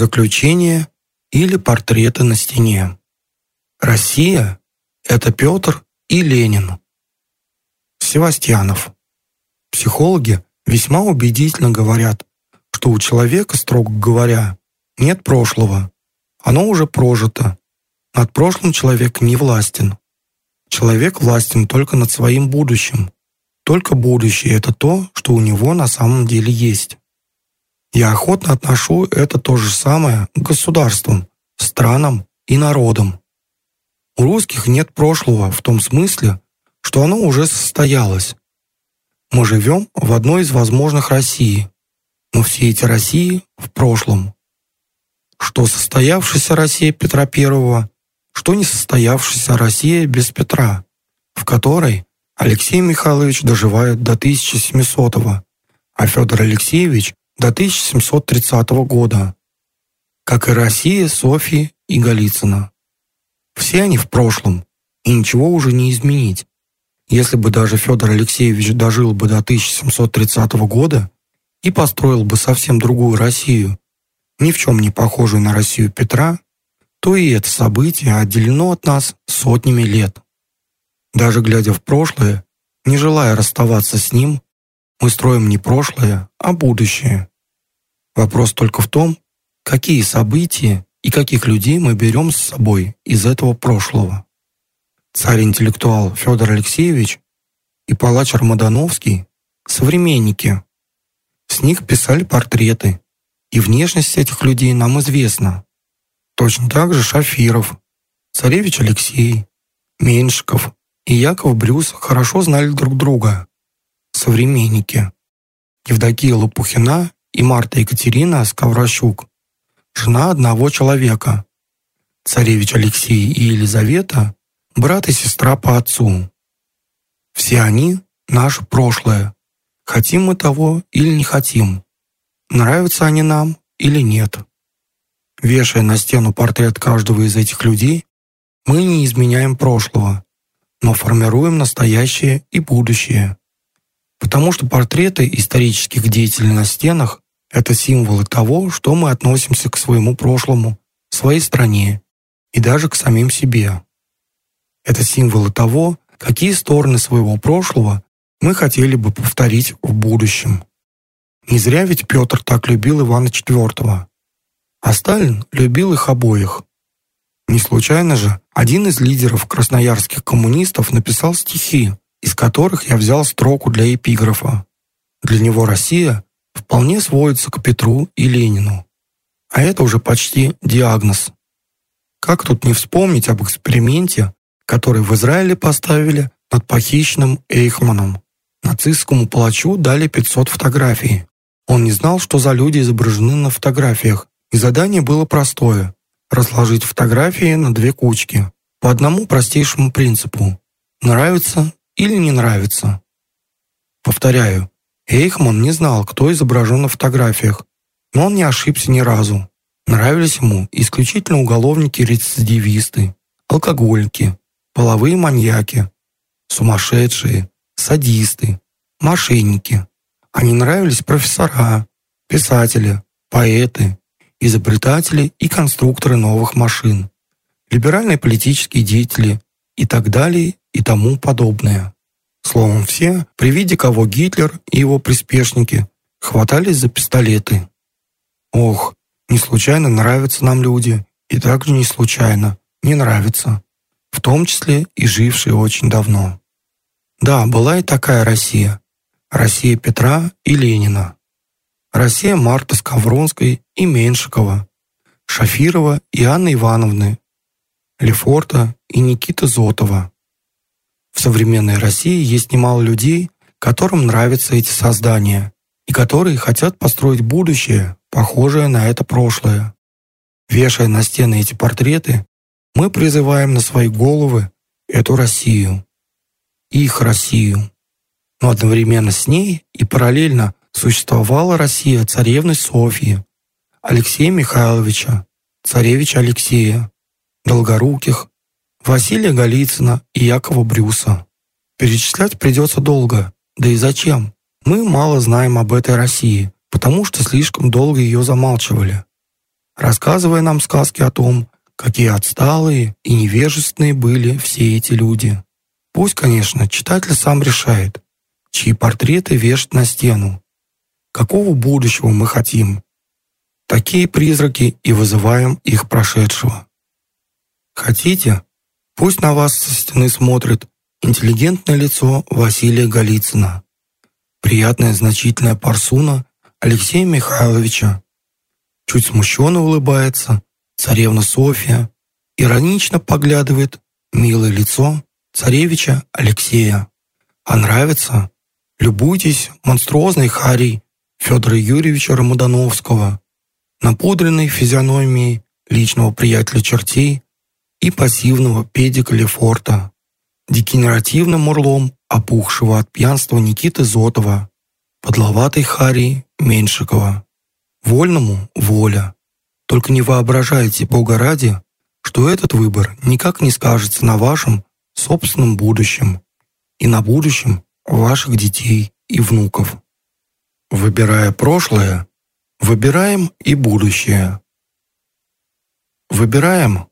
Заключение или портреты на стене. Россия – это Петр и Ленин. Севастьянов. Психологи весьма убедительно говорят, что у человека, строго говоря, нет прошлого. Оно уже прожито. Над прошлым человек не властен. Человек властен только над своим будущим. Только будущее – это то, что у него на самом деле есть. Я охотно отношу это то же самое к государствам, странам и народам. У русских нет прошлого в том смысле, что оно уже состоялось. Мы живем в одной из возможных России, но все эти России в прошлом. Что состоявшаяся Россия Петра I, что несостоявшаяся Россия без Петра, в которой Алексей Михайлович доживает до 1700-го, а Федор Алексеевич до 1730 года, как и Россия, Софии и Голицына. Все они в прошлом, и ничего уже не изменить. Если бы даже Федор Алексеевич дожил бы до 1730 года и построил бы совсем другую Россию, ни в чем не похожую на Россию Петра, то и это событие отделено от нас сотнями лет. Даже глядя в прошлое, не желая расставаться с ним, мы строим не прошлое, а будущее. Вопрос только в том, какие события и каких людей мы берем с собой из этого прошлого. Царь-интеллектуал Федор Алексеевич и палач Армадановский – современники. С них писали портреты, и внешность этих людей нам известна. Точно так же Шафиров, царевич Алексей, Меньшиков и Яков Брюс хорошо знали друг друга. Современники. Евдокия Лопухина и Марта Екатерина Сковорощук жена одного человека. Царевич Алексей и Елизавета – брат и сестра по отцу. Все они – наше прошлое. Хотим мы того или не хотим. Нравятся они нам или нет. Вешая на стену портрет каждого из этих людей, мы не изменяем прошлого, но формируем настоящее и будущее. Потому что портреты исторических деятелей на стенах это символы того, что мы относимся к своему прошлому, своей стране и даже к самим себе. Это символы того, какие стороны своего прошлого мы хотели бы повторить в будущем. Не зря ведь Петр так любил Ивана IV, а Сталин любил их обоих. Не случайно же один из лидеров красноярских коммунистов написал стихи, из которых я взял строку для эпиграфа. Для него Россия вполне сводится к Петру и Ленину. А это уже почти диагноз. Как тут не вспомнить об эксперименте, который в Израиле поставили над похищенным Эйхманом? Нацистскому палачу дали 500 фотографий. Он не знал, что за люди изображены на фотографиях, и задание было простое – разложить фотографии на две кучки, по одному простейшему принципу – нравится или не нравится. Повторяю, Эйхман не знал, кто изображен на фотографиях, но он не ошибся ни разу. Нравились ему исключительно уголовники-рецидивисты, алкоголики, половые маньяки, сумасшедшие, садисты, мошенники. Они нравились профессора, писатели, поэты, изобретатели и конструкторы новых машин, либеральные политические деятели и так далее и тому подобное. Словом, все, при виде кого Гитлер и его приспешники, хватались за пистолеты. Ох, не случайно нравятся нам люди, и также не случайно не нравятся, в том числе и жившие очень давно. Да, была и такая Россия. Россия Петра и Ленина. Россия Марта Скавронской и Меншикова, Шафирова и Анны Ивановны, Лефорта и Никиты Зотова. В современной России есть немало людей, которым нравятся эти создания и которые хотят построить будущее, похожее на это прошлое. Вешая на стены эти портреты, мы призываем на свои головы эту Россию, их Россию. Но одновременно с ней и параллельно существовала Россия царевны Софьи, Алексея Михайловича, царевича Алексея, Долгоруких, Василия Голицына и Якова Брюса. Перечислять придется долго, да и зачем? Мы мало знаем об этой России, потому что слишком долго ее замалчивали. рассказывая нам сказки о том, какие отсталые и невежественные были все эти люди. Пусть, конечно, читатель сам решает, чьи портреты вешать на стену. Какого будущего мы хотим? Такие призраки и вызываем их прошедшего. Хотите? Пусть на вас со стены смотрит интеллигентное лицо Василия Голицына, приятная значительная парсуна Алексея Михайловича. Чуть смущенно улыбается царевна Софья, иронично поглядывает милое лицо царевича Алексея. А нравится? Любуйтесь монструозной харей Федора Юрьевича Рамадановского, напудренной физиономией личного приятеля чертей и пассивного педика Лефорта, дегенеративным урлом опухшего от пьянства Никиты Зотова, подловатой Харии Меньшикова. Вольному – воля. Только не воображайте, Бога ради, что этот выбор никак не скажется на вашем собственном будущем и на будущем ваших детей и внуков. Выбирая прошлое, выбираем и будущее. Выбираем